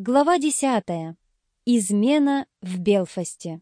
Глава десятая. Измена в Белфасте.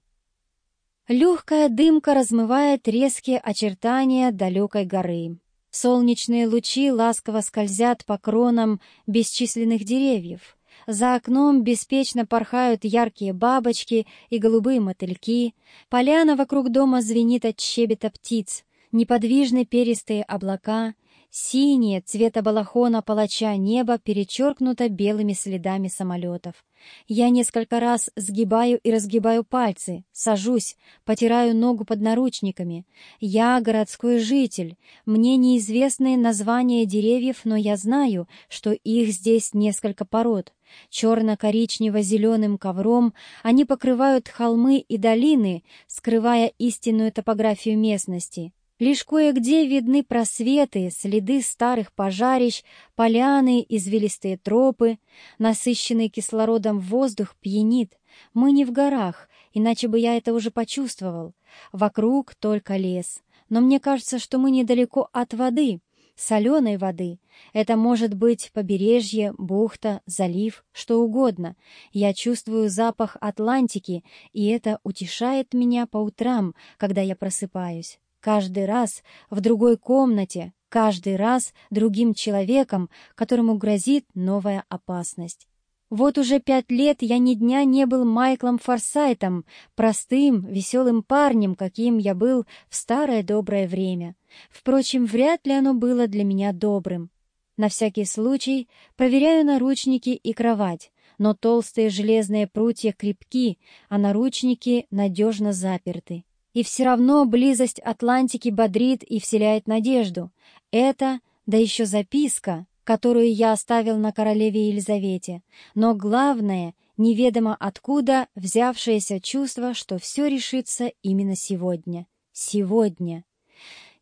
Легкая дымка размывает резкие очертания далекой горы. Солнечные лучи ласково скользят по кронам бесчисленных деревьев. За окном беспечно порхают яркие бабочки и голубые мотыльки. Поляна вокруг дома звенит от щебета птиц. Неподвижны перистые облака — Синее цвета балахона палача небо перечеркнуто белыми следами самолетов. Я несколько раз сгибаю и разгибаю пальцы, сажусь, потираю ногу под наручниками. Я городской житель. Мне неизвестны названия деревьев, но я знаю, что их здесь несколько пород. Черно-коричнево-зеленым ковром они покрывают холмы и долины, скрывая истинную топографию местности. Лишь кое-где видны просветы, следы старых пожарищ, поляны, извилистые тропы. Насыщенный кислородом воздух пьянит. Мы не в горах, иначе бы я это уже почувствовал. Вокруг только лес. Но мне кажется, что мы недалеко от воды, соленой воды. Это может быть побережье, бухта, залив, что угодно. Я чувствую запах Атлантики, и это утешает меня по утрам, когда я просыпаюсь. Каждый раз в другой комнате, каждый раз другим человеком, которому грозит новая опасность. Вот уже пять лет я ни дня не был Майклом Форсайтом, простым, веселым парнем, каким я был в старое доброе время. Впрочем, вряд ли оно было для меня добрым. На всякий случай проверяю наручники и кровать, но толстые железные прутья крепки, а наручники надежно заперты. И все равно близость Атлантики бодрит и вселяет надежду. Это, да еще записка, которую я оставил на королеве Елизавете. Но главное, неведомо откуда взявшееся чувство, что все решится именно сегодня. Сегодня.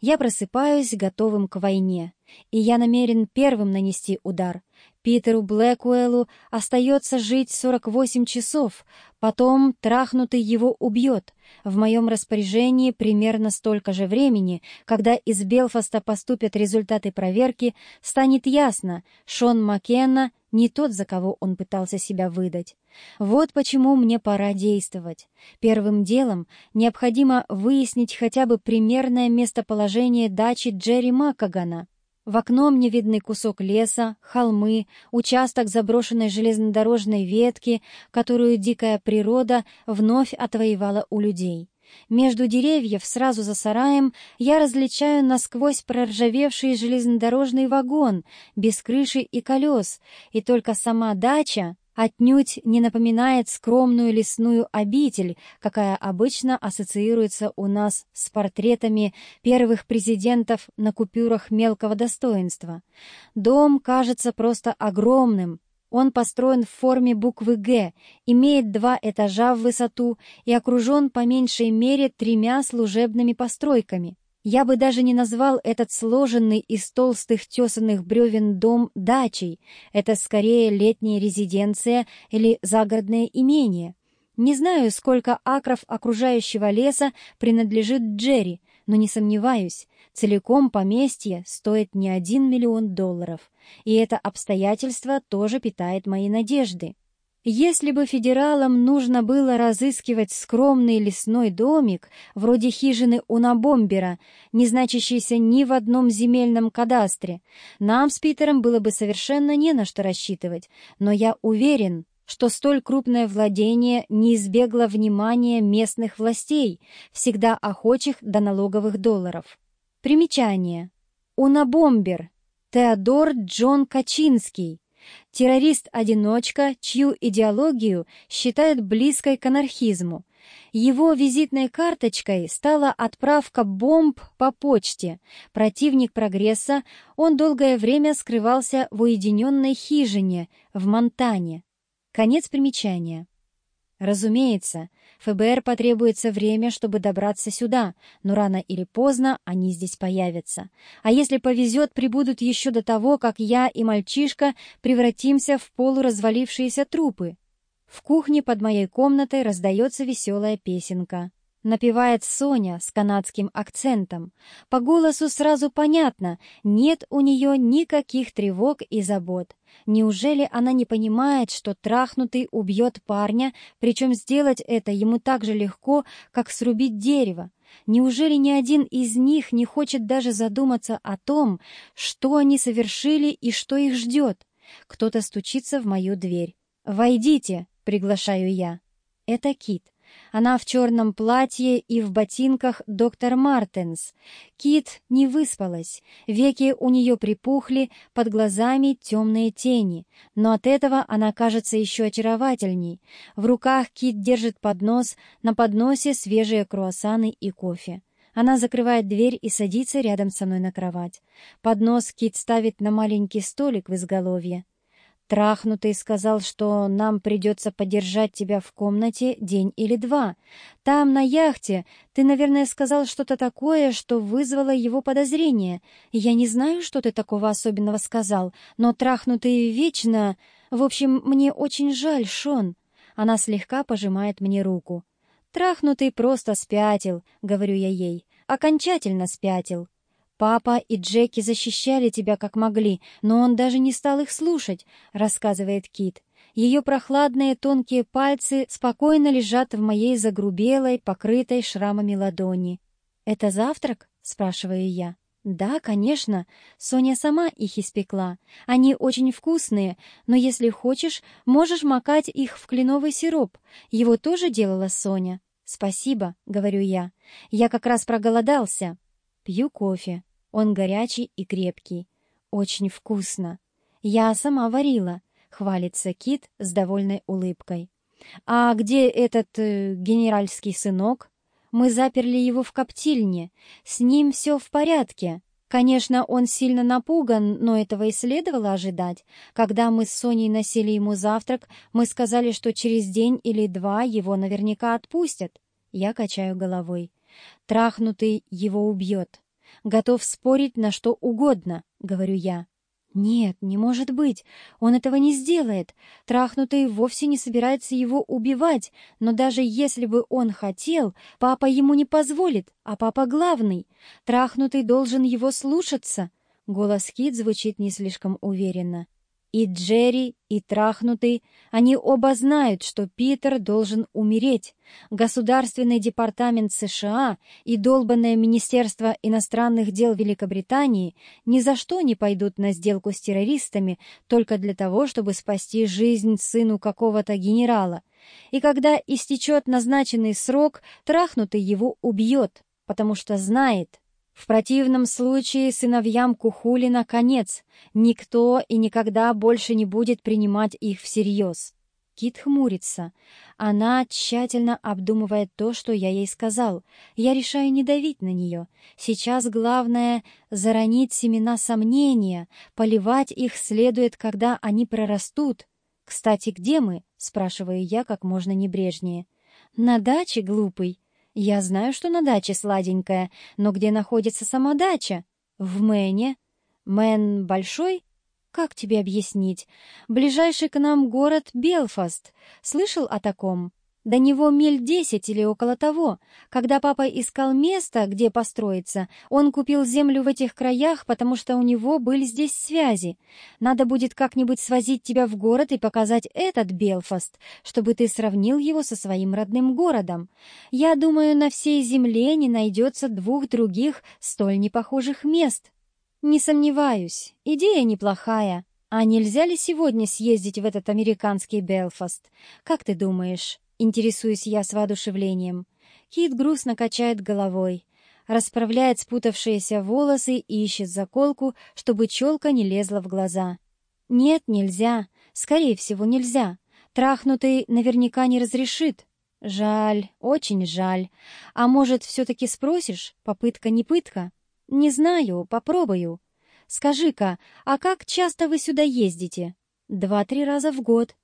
Я просыпаюсь готовым к войне, и я намерен первым нанести удар. Питеру Блэкуэллу остается жить 48 часов, потом трахнутый его убьет. В моем распоряжении примерно столько же времени, когда из Белфаста поступят результаты проверки, станет ясно, Шон Маккенна не тот, за кого он пытался себя выдать. Вот почему мне пора действовать. Первым делом необходимо выяснить хотя бы примерное местоположение дачи Джерри Маккагана. В окно мне видны кусок леса, холмы, участок заброшенной железнодорожной ветки, которую дикая природа вновь отвоевала у людей. Между деревьев, сразу за сараем, я различаю насквозь проржавевший железнодорожный вагон, без крыши и колес, и только сама дача, отнюдь не напоминает скромную лесную обитель, какая обычно ассоциируется у нас с портретами первых президентов на купюрах мелкого достоинства. Дом кажется просто огромным. Он построен в форме буквы «Г», имеет два этажа в высоту и окружен по меньшей мере тремя служебными постройками. Я бы даже не назвал этот сложенный из толстых тесанных бревен дом дачей. Это скорее летняя резиденция или загородное имение. Не знаю, сколько акров окружающего леса принадлежит Джерри, но не сомневаюсь, целиком поместье стоит не один миллион долларов. И это обстоятельство тоже питает мои надежды. Если бы федералам нужно было разыскивать скромный лесной домик, вроде хижины Унабомбера, не значащийся ни в одном земельном кадастре, нам с Питером было бы совершенно не на что рассчитывать, но я уверен, что столь крупное владение не избегло внимания местных властей, всегда охочих до налоговых долларов. Примечание. Унабомбер. Теодор Джон Качинский террорист-одиночка, чью идеологию считают близкой к анархизму. Его визитной карточкой стала отправка бомб по почте. Противник прогресса, он долгое время скрывался в уединенной хижине в Монтане. Конец примечания. Разумеется, ФБР потребуется время, чтобы добраться сюда, но рано или поздно они здесь появятся. А если повезет, прибудут еще до того, как я и мальчишка превратимся в полуразвалившиеся трупы. В кухне под моей комнатой раздается веселая песенка. Напевает Соня с канадским акцентом. По голосу сразу понятно, нет у нее никаких тревог и забот. Неужели она не понимает, что трахнутый убьет парня, причем сделать это ему так же легко, как срубить дерево? Неужели ни один из них не хочет даже задуматься о том, что они совершили и что их ждет? Кто-то стучится в мою дверь. «Войдите!» — приглашаю я. Это Кит. Она в черном платье и в ботинках доктор Мартенс. Кит не выспалась, веки у нее припухли, под глазами темные тени, но от этого она кажется еще очаровательней. В руках Кит держит поднос, на подносе свежие круассаны и кофе. Она закрывает дверь и садится рядом со мной на кровать. Поднос Кит ставит на маленький столик в изголовье. Трахнутый сказал, что нам придется подержать тебя в комнате день или два. Там, на яхте, ты, наверное, сказал что-то такое, что вызвало его подозрение. Я не знаю, что ты такого особенного сказал, но трахнутый вечно... В общем, мне очень жаль, Шон. Она слегка пожимает мне руку. Трахнутый просто спятил, говорю я ей. Окончательно спятил. «Папа и Джеки защищали тебя как могли, но он даже не стал их слушать», — рассказывает Кит. Ее прохладные тонкие пальцы спокойно лежат в моей загрубелой, покрытой шрамами ладони. «Это завтрак?» — спрашиваю я. «Да, конечно. Соня сама их испекла. Они очень вкусные, но если хочешь, можешь макать их в кленовый сироп. Его тоже делала Соня». «Спасибо», — говорю я. «Я как раз проголодался». Пью кофе. Он горячий и крепкий. Очень вкусно. Я сама варила, хвалится Кит с довольной улыбкой. А где этот э, генеральский сынок? Мы заперли его в коптильне. С ним все в порядке. Конечно, он сильно напуган, но этого и следовало ожидать. Когда мы с Соней носили ему завтрак, мы сказали, что через день или два его наверняка отпустят. Я качаю головой. Трахнутый его убьет. Готов спорить на что угодно, говорю я. Нет, не может быть. Он этого не сделает. Трахнутый вовсе не собирается его убивать, но даже если бы он хотел, папа ему не позволит, а папа главный. Трахнутый должен его слушаться. Голос Кит звучит не слишком уверенно. И Джерри, и Трахнутый, они оба знают, что Питер должен умереть. Государственный департамент США и долбанное Министерство иностранных дел Великобритании ни за что не пойдут на сделку с террористами только для того, чтобы спасти жизнь сыну какого-то генерала. И когда истечет назначенный срок, Трахнутый его убьет, потому что знает, в противном случае сыновьям Кухулина конец. Никто и никогда больше не будет принимать их всерьез. Кит хмурится. Она тщательно обдумывает то, что я ей сказал. Я решаю не давить на нее. Сейчас главное — заронить семена сомнения. Поливать их следует, когда они прорастут. «Кстати, где мы?» — спрашиваю я как можно небрежнее. «На даче, глупый», «Я знаю, что на даче сладенькая, но где находится сама дача?» «В Мэне». «Мэн большой?» «Как тебе объяснить? Ближайший к нам город Белфаст. Слышал о таком?» До него миль десять или около того. Когда папа искал место, где построиться, он купил землю в этих краях, потому что у него были здесь связи. Надо будет как-нибудь свозить тебя в город и показать этот Белфаст, чтобы ты сравнил его со своим родным городом. Я думаю, на всей земле не найдется двух других столь непохожих мест. Не сомневаюсь, идея неплохая. А нельзя ли сегодня съездить в этот американский Белфаст? Как ты думаешь? Интересуюсь я с воодушевлением. Кит грустно качает головой, расправляет спутавшиеся волосы и ищет заколку, чтобы челка не лезла в глаза. «Нет, нельзя. Скорее всего, нельзя. Трахнутый наверняка не разрешит. Жаль, очень жаль. А может, все-таки спросишь? Попытка не пытка? Не знаю, попробую. Скажи-ка, а как часто вы сюда ездите? Два-три раза в год.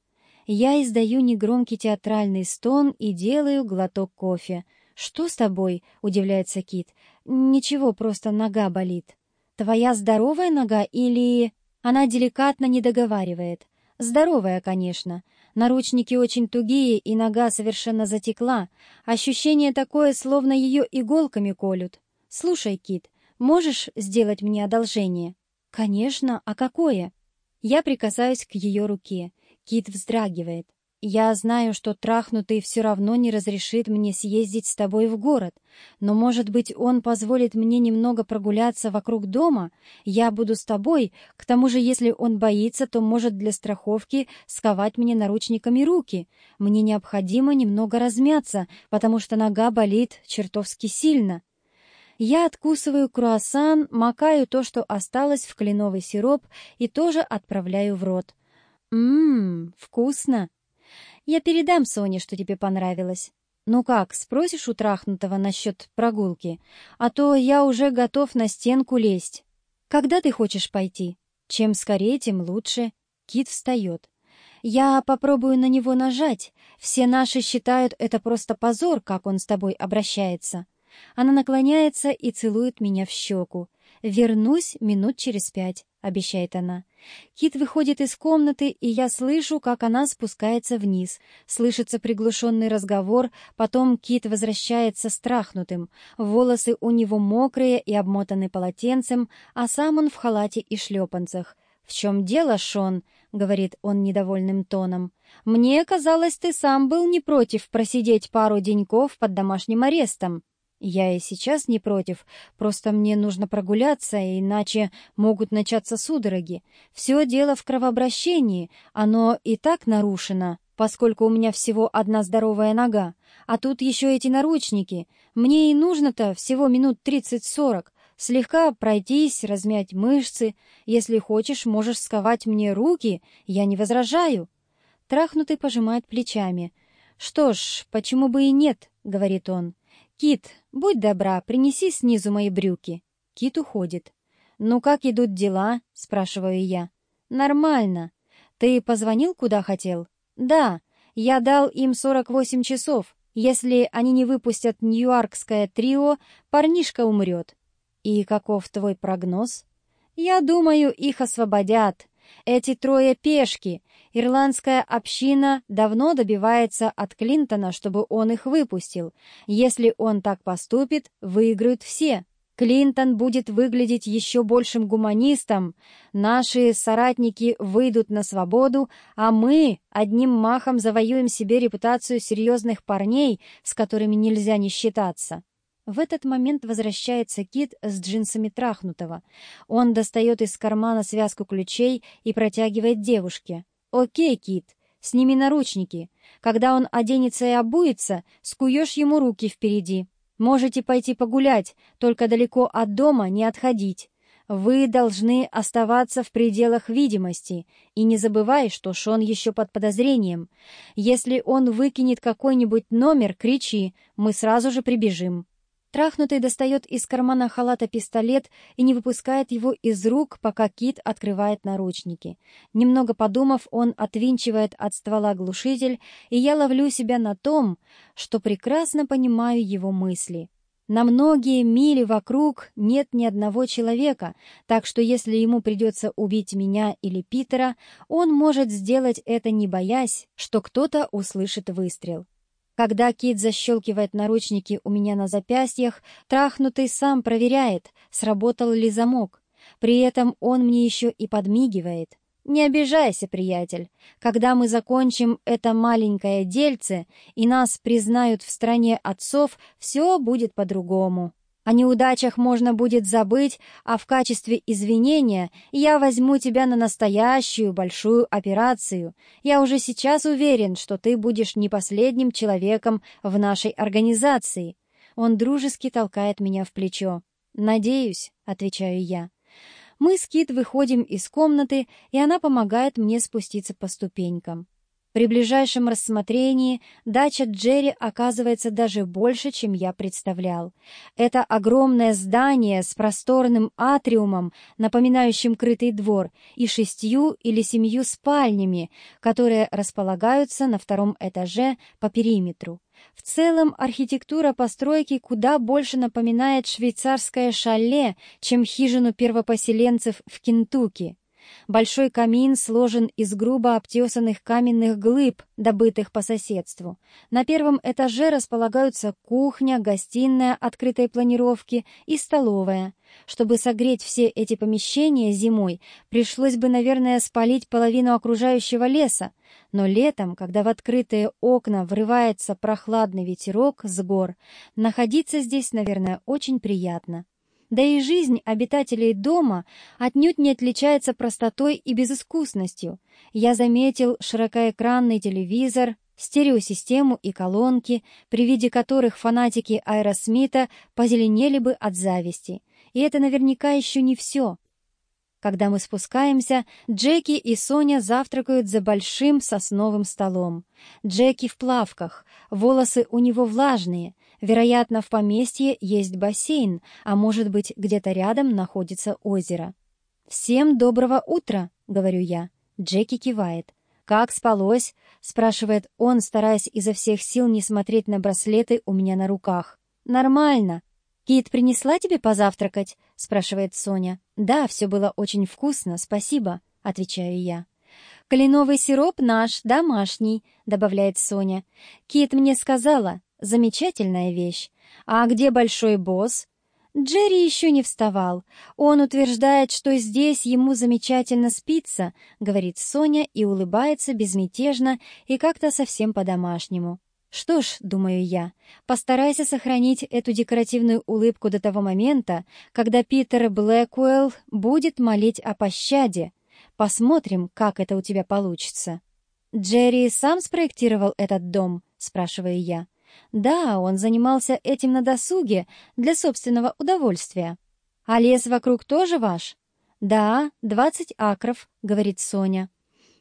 Я издаю негромкий театральный стон и делаю глоток кофе. «Что с тобой?» — удивляется Кит. «Ничего, просто нога болит». «Твоя здоровая нога или...» Она деликатно не договаривает. Здоровая, конечно. Наручники очень тугие, и нога совершенно затекла. Ощущение такое, словно ее иголками колют. Слушай, Кит, можешь сделать мне одолжение? Конечно, а какое? Я прикасаюсь к ее руке. Кит вздрагивает. Я знаю, что трахнутый все равно не разрешит мне съездить с тобой в город, но, может быть, он позволит мне немного прогуляться вокруг дома? Я буду с тобой, к тому же, если он боится, то может для страховки сковать мне наручниками руки. Мне необходимо немного размяться, потому что нога болит чертовски сильно. Я откусываю круассан, макаю то, что осталось в кленовый сироп, и тоже отправляю в рот. Ммм, вкусно. Я передам Соне, что тебе понравилось. Ну как, спросишь у трахнутого насчет прогулки? А то я уже готов на стенку лезть. Когда ты хочешь пойти? Чем скорее, тем лучше. Кит встает. Я попробую на него нажать. Все наши считают это просто позор, как он с тобой обращается. Она наклоняется и целует меня в щеку. «Вернусь минут через пять», — обещает она. Кит выходит из комнаты, и я слышу, как она спускается вниз. Слышится приглушенный разговор, потом Кит возвращается страхнутым. Волосы у него мокрые и обмотаны полотенцем, а сам он в халате и шлепанцах. «В чем дело, Шон?» — говорит он недовольным тоном. «Мне казалось, ты сам был не против просидеть пару деньков под домашним арестом». Я и сейчас не против, просто мне нужно прогуляться, иначе могут начаться судороги. Все дело в кровообращении, оно и так нарушено, поскольку у меня всего одна здоровая нога. А тут еще эти наручники. Мне и нужно-то всего минут тридцать-сорок. Слегка пройтись, размять мышцы. Если хочешь, можешь сковать мне руки, я не возражаю. Трахнутый пожимает плечами. «Что ж, почему бы и нет?» — говорит он. «Кит, будь добра, принеси снизу мои брюки». Кит уходит. «Ну как идут дела?» — спрашиваю я. «Нормально. Ты позвонил, куда хотел?» «Да. Я дал им 48 часов. Если они не выпустят нью-йоркское трио, парнишка умрет». «И каков твой прогноз?» «Я думаю, их освободят. Эти трое пешки. Ирландская община давно добивается от Клинтона, чтобы он их выпустил. Если он так поступит, выиграют все. Клинтон будет выглядеть еще большим гуманистом, наши соратники выйдут на свободу, а мы одним махом завоюем себе репутацию серьезных парней, с которыми нельзя не считаться. В этот момент возвращается Кит с джинсами трахнутого. Он достает из кармана связку ключей и протягивает девушке. «Окей, Кит, сними наручники. Когда он оденется и обуется, скуешь ему руки впереди. Можете пойти погулять, только далеко от дома не отходить. Вы должны оставаться в пределах видимости, и не забывай, что Шон еще под подозрением. Если он выкинет какой-нибудь номер, кричи, мы сразу же прибежим». Трахнутый достает из кармана халата пистолет и не выпускает его из рук, пока Кит открывает наручники. Немного подумав, он отвинчивает от ствола глушитель, и я ловлю себя на том, что прекрасно понимаю его мысли. На многие мили вокруг нет ни одного человека, так что если ему придется убить меня или Питера, он может сделать это не боясь, что кто-то услышит выстрел. Когда Кит защелкивает наручники у меня на запястьях, трахнутый сам проверяет, сработал ли замок. При этом он мне еще и подмигивает. «Не обижайся, приятель. Когда мы закончим это маленькое дельце и нас признают в стране отцов, все будет по-другому». О неудачах можно будет забыть, а в качестве извинения я возьму тебя на настоящую большую операцию. Я уже сейчас уверен, что ты будешь не последним человеком в нашей организации». Он дружески толкает меня в плечо. «Надеюсь», — отвечаю я. Мы с Кит выходим из комнаты, и она помогает мне спуститься по ступенькам. При ближайшем рассмотрении дача Джерри оказывается даже больше, чем я представлял. Это огромное здание с просторным атриумом, напоминающим крытый двор, и шестью или семью спальнями, которые располагаются на втором этаже по периметру. В целом архитектура постройки куда больше напоминает швейцарское шале, чем хижину первопоселенцев в Кентукки. Большой камин сложен из грубо обтесанных каменных глыб, добытых по соседству. На первом этаже располагаются кухня, гостиная открытой планировки и столовая. Чтобы согреть все эти помещения зимой, пришлось бы, наверное, спалить половину окружающего леса, но летом, когда в открытые окна врывается прохладный ветерок с гор, находиться здесь, наверное, очень приятно. Да и жизнь обитателей дома отнюдь не отличается простотой и безыскусностью. Я заметил широкоэкранный телевизор, стереосистему и колонки, при виде которых фанатики Аэросмита позеленели бы от зависти. И это наверняка еще не все. Когда мы спускаемся, Джеки и Соня завтракают за большим сосновым столом. Джеки в плавках, волосы у него влажные. Вероятно, в поместье есть бассейн, а может быть, где-то рядом находится озеро. «Всем доброго утра!» — говорю я. Джеки кивает. «Как спалось?» — спрашивает он, стараясь изо всех сил не смотреть на браслеты у меня на руках. «Нормально», «Кит принесла тебе позавтракать?» — спрашивает Соня. «Да, все было очень вкусно, спасибо», — отвечаю я. «Кленовый сироп наш, домашний», — добавляет Соня. «Кит мне сказала, замечательная вещь. А где большой босс?» Джерри еще не вставал. Он утверждает, что здесь ему замечательно спится, говорит Соня и улыбается безмятежно и как-то совсем по-домашнему. Что ж, думаю я, постарайся сохранить эту декоративную улыбку до того момента, когда Питер Блэкуэлл будет молить о пощаде. Посмотрим, как это у тебя получится. Джерри сам спроектировал этот дом, спрашиваю я. Да, он занимался этим на досуге для собственного удовольствия. А лес вокруг тоже ваш? Да, двадцать акров, говорит Соня.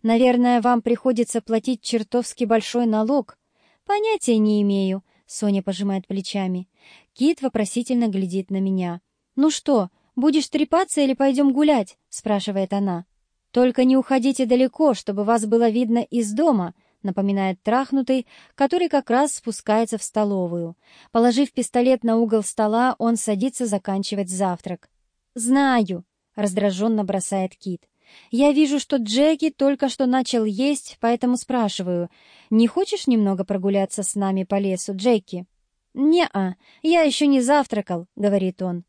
Наверное, вам приходится платить чертовски большой налог, «Понятия не имею», — Соня пожимает плечами. Кит вопросительно глядит на меня. «Ну что, будешь трепаться или пойдем гулять?» — спрашивает она. «Только не уходите далеко, чтобы вас было видно из дома», — напоминает трахнутый, который как раз спускается в столовую. Положив пистолет на угол стола, он садится заканчивать завтрак. «Знаю», — раздраженно бросает Кит. Я вижу, что Джеки только что начал есть, поэтому спрашиваю, не хочешь немного прогуляться с нами по лесу, Джеки? «Не-а, я еще не завтракал», — говорит он.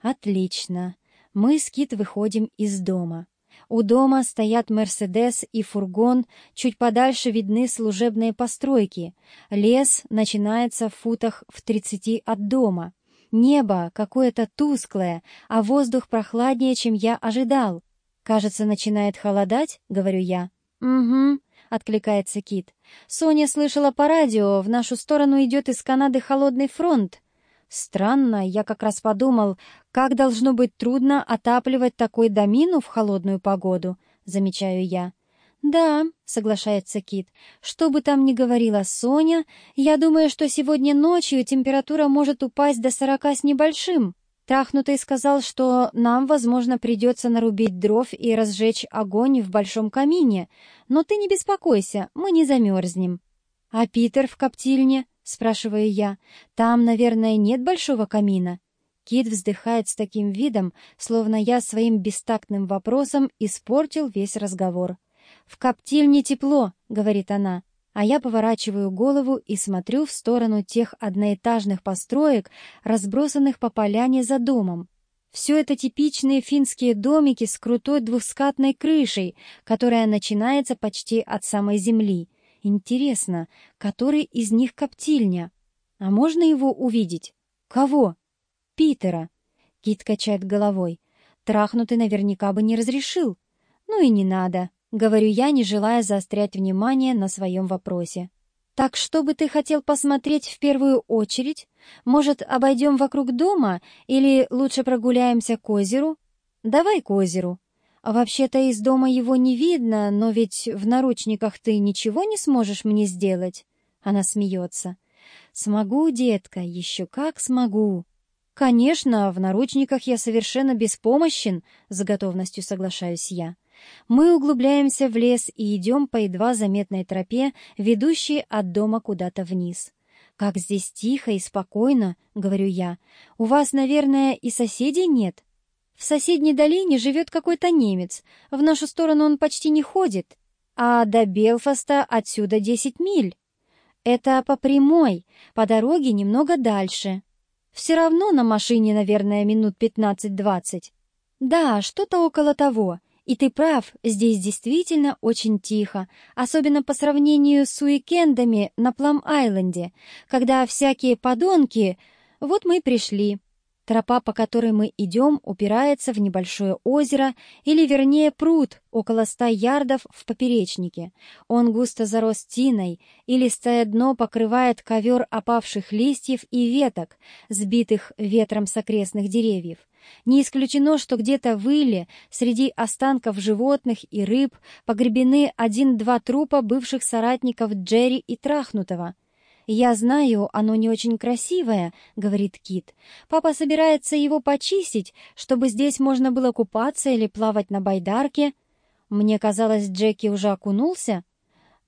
«Отлично. Мы с Кит выходим из дома. У дома стоят Мерседес и фургон, чуть подальше видны служебные постройки. Лес начинается в футах в тридцати от дома. Небо какое-то тусклое, а воздух прохладнее, чем я ожидал. «Кажется, начинает холодать», — говорю я. «Угу», — откликается Кит. «Соня слышала по радио, в нашу сторону идет из Канады холодный фронт. Странно, я как раз подумал, как должно быть трудно отапливать такой домину в холодную погоду», — замечаю я. «Да», — соглашается Кит, — «что бы там ни говорила Соня, я думаю, что сегодня ночью температура может упасть до сорока с небольшим». Трахнутый сказал, что нам, возможно, придется нарубить дров и разжечь огонь в большом камине, но ты не беспокойся, мы не замерзнем. — А Питер в коптильне? — спрашиваю я. — Там, наверное, нет большого камина? Кит вздыхает с таким видом, словно я своим бестактным вопросом испортил весь разговор. «В коптильне тепло», — говорит она а я поворачиваю голову и смотрю в сторону тех одноэтажных построек, разбросанных по поляне за домом. Все это типичные финские домики с крутой двухскатной крышей, которая начинается почти от самой земли. Интересно, который из них коптильня? А можно его увидеть? Кого? Питера. Кит качает головой. Трахнутый наверняка бы не разрешил. Ну и не надо. Говорю я, не желая заострять внимание на своем вопросе. «Так что бы ты хотел посмотреть в первую очередь? Может, обойдем вокруг дома или лучше прогуляемся к озеру?» «Давай к озеру». А «Вообще-то из дома его не видно, но ведь в наручниках ты ничего не сможешь мне сделать?» Она смеется. «Смогу, детка, еще как смогу». «Конечно, в наручниках я совершенно беспомощен», — с готовностью соглашаюсь я. Мы углубляемся в лес и идем по едва заметной тропе, ведущей от дома куда-то вниз. «Как здесь тихо и спокойно», — говорю я. «У вас, наверное, и соседей нет?» В соседней долине живет какой-то немец. В нашу сторону он почти не ходит. А до Белфаста отсюда десять миль. Это по прямой, по дороге немного дальше. Все равно на машине, наверное, минут пятнадцать-двадцать. Да, что-то около того. И ты прав, здесь действительно очень тихо, особенно по сравнению с уикендами на Плам-Айленде, когда всякие подонки... Вот мы и пришли. Тропа, по которой мы идем, упирается в небольшое озеро, или, вернее, пруд, около ста ярдов в поперечнике. Он густо зарос тиной, и листое дно покрывает ковер опавших листьев и веток, сбитых ветром с окрестных деревьев. Не исключено, что где-то в Иле, среди останков животных и рыб, погребены один-два трупа бывших соратников Джерри и Трахнутого — «Я знаю, оно не очень красивое», — говорит Кит. «Папа собирается его почистить, чтобы здесь можно было купаться или плавать на байдарке». Мне казалось, Джеки уже окунулся.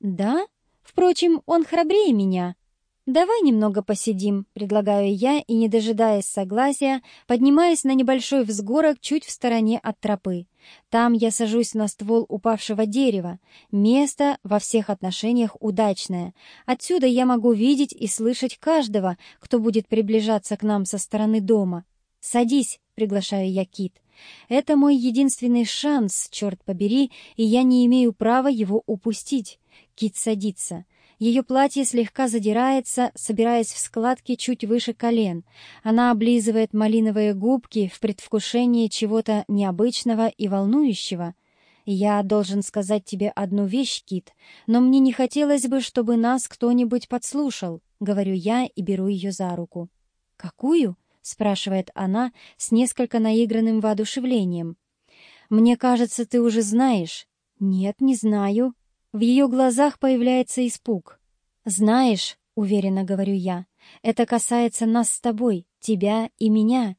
«Да? Впрочем, он храбрее меня». «Давай немного посидим», — предлагаю я, и, не дожидаясь согласия, поднимаюсь на небольшой взгорок чуть в стороне от тропы. Там я сажусь на ствол упавшего дерева. Место во всех отношениях удачное. Отсюда я могу видеть и слышать каждого, кто будет приближаться к нам со стороны дома. «Садись», — приглашаю я Кит. «Это мой единственный шанс, черт побери, и я не имею права его упустить». Кит садится. Ее платье слегка задирается, собираясь в складки чуть выше колен. Она облизывает малиновые губки в предвкушении чего-то необычного и волнующего. «Я должен сказать тебе одну вещь, Кит, но мне не хотелось бы, чтобы нас кто-нибудь подслушал», — говорю я и беру ее за руку. «Какую?» — спрашивает она с несколько наигранным воодушевлением. «Мне кажется, ты уже знаешь». «Нет, не знаю», в ее глазах появляется испуг. «Знаешь», — уверенно говорю я, — «это касается нас с тобой, тебя и меня».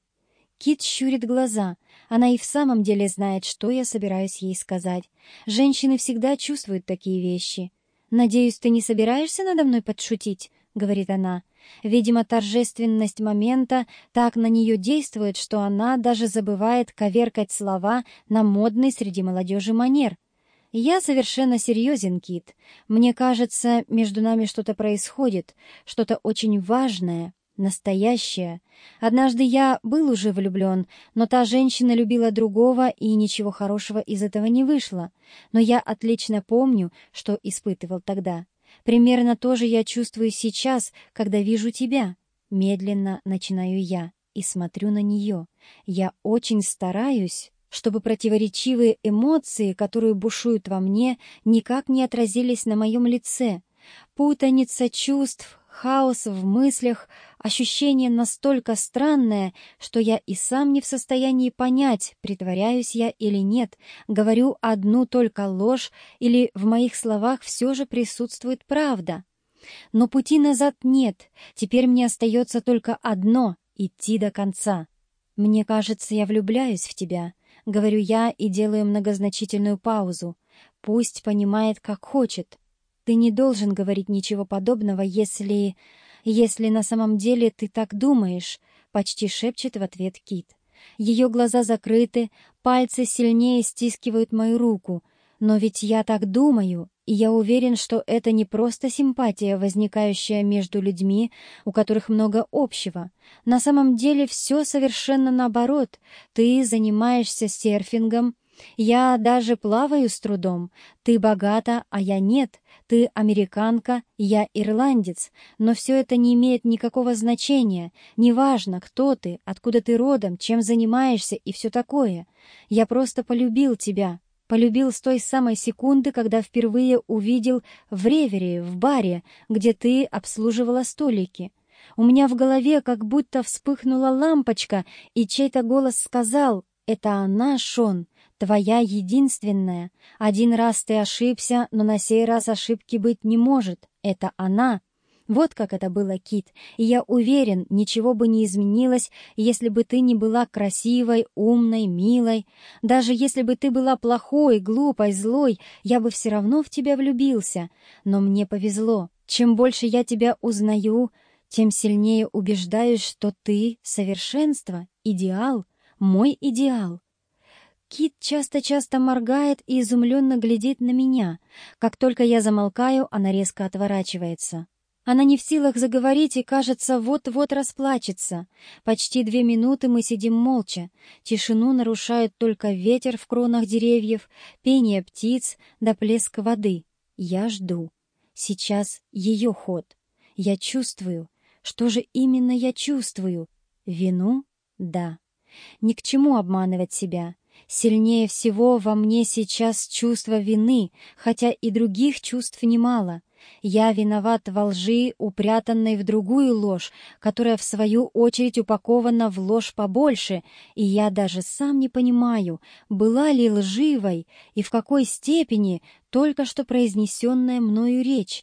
Кит щурит глаза. Она и в самом деле знает, что я собираюсь ей сказать. Женщины всегда чувствуют такие вещи. «Надеюсь, ты не собираешься надо мной подшутить?» — говорит она. Видимо, торжественность момента так на нее действует, что она даже забывает коверкать слова на модный среди молодежи манер — «Я совершенно серьезен, Кит. Мне кажется, между нами что-то происходит, что-то очень важное, настоящее. Однажды я был уже влюблен, но та женщина любила другого, и ничего хорошего из этого не вышло. Но я отлично помню, что испытывал тогда. Примерно то же я чувствую сейчас, когда вижу тебя. Медленно начинаю я и смотрю на нее. Я очень стараюсь чтобы противоречивые эмоции, которые бушуют во мне, никак не отразились на моем лице. Путаница чувств, хаос в мыслях, ощущение настолько странное, что я и сам не в состоянии понять, притворяюсь я или нет, говорю одну только ложь или в моих словах все же присутствует правда. Но пути назад нет, теперь мне остается только одно — идти до конца. Мне кажется, я влюбляюсь в тебя, Говорю я и делаю многозначительную паузу. Пусть понимает, как хочет. Ты не должен говорить ничего подобного, если... Если на самом деле ты так думаешь, почти шепчет в ответ Кит. Ее глаза закрыты, пальцы сильнее стискивают мою руку. Но ведь я так думаю, и я уверен, что это не просто симпатия, возникающая между людьми, у которых много общего. На самом деле все совершенно наоборот. Ты занимаешься серфингом, я даже плаваю с трудом. Ты богата, а я нет. Ты американка, я ирландец. Но все это не имеет никакого значения. Неважно, кто ты, откуда ты родом, чем занимаешься и все такое. Я просто полюбил тебя, Полюбил с той самой секунды, когда впервые увидел в Ревере, в баре, где ты обслуживала столики. У меня в голове как будто вспыхнула лампочка, и чей-то голос сказал «Это она, Шон, твоя единственная. Один раз ты ошибся, но на сей раз ошибки быть не может. Это она». Вот как это было, Кит, и я уверен, ничего бы не изменилось, если бы ты не была красивой, умной, милой. Даже если бы ты была плохой, глупой, злой, я бы все равно в тебя влюбился. Но мне повезло. Чем больше я тебя узнаю, тем сильнее убеждаюсь, что ты — совершенство, идеал, мой идеал. Кит часто-часто моргает и изумленно глядит на меня. Как только я замолкаю, она резко отворачивается. Она не в силах заговорить и, кажется, вот-вот расплачется. Почти две минуты мы сидим молча. Тишину нарушают только ветер в кронах деревьев, пение птиц да плеск воды. Я жду. Сейчас ее ход. Я чувствую. Что же именно я чувствую? Вину? Да. Ни к чему обманывать себя. Сильнее всего во мне сейчас чувство вины, хотя и других чувств немало. Я виноват во лжи, упрятанной в другую ложь, которая, в свою очередь, упакована в ложь побольше, и я даже сам не понимаю, была ли лживой и в какой степени только что произнесенная мною речь.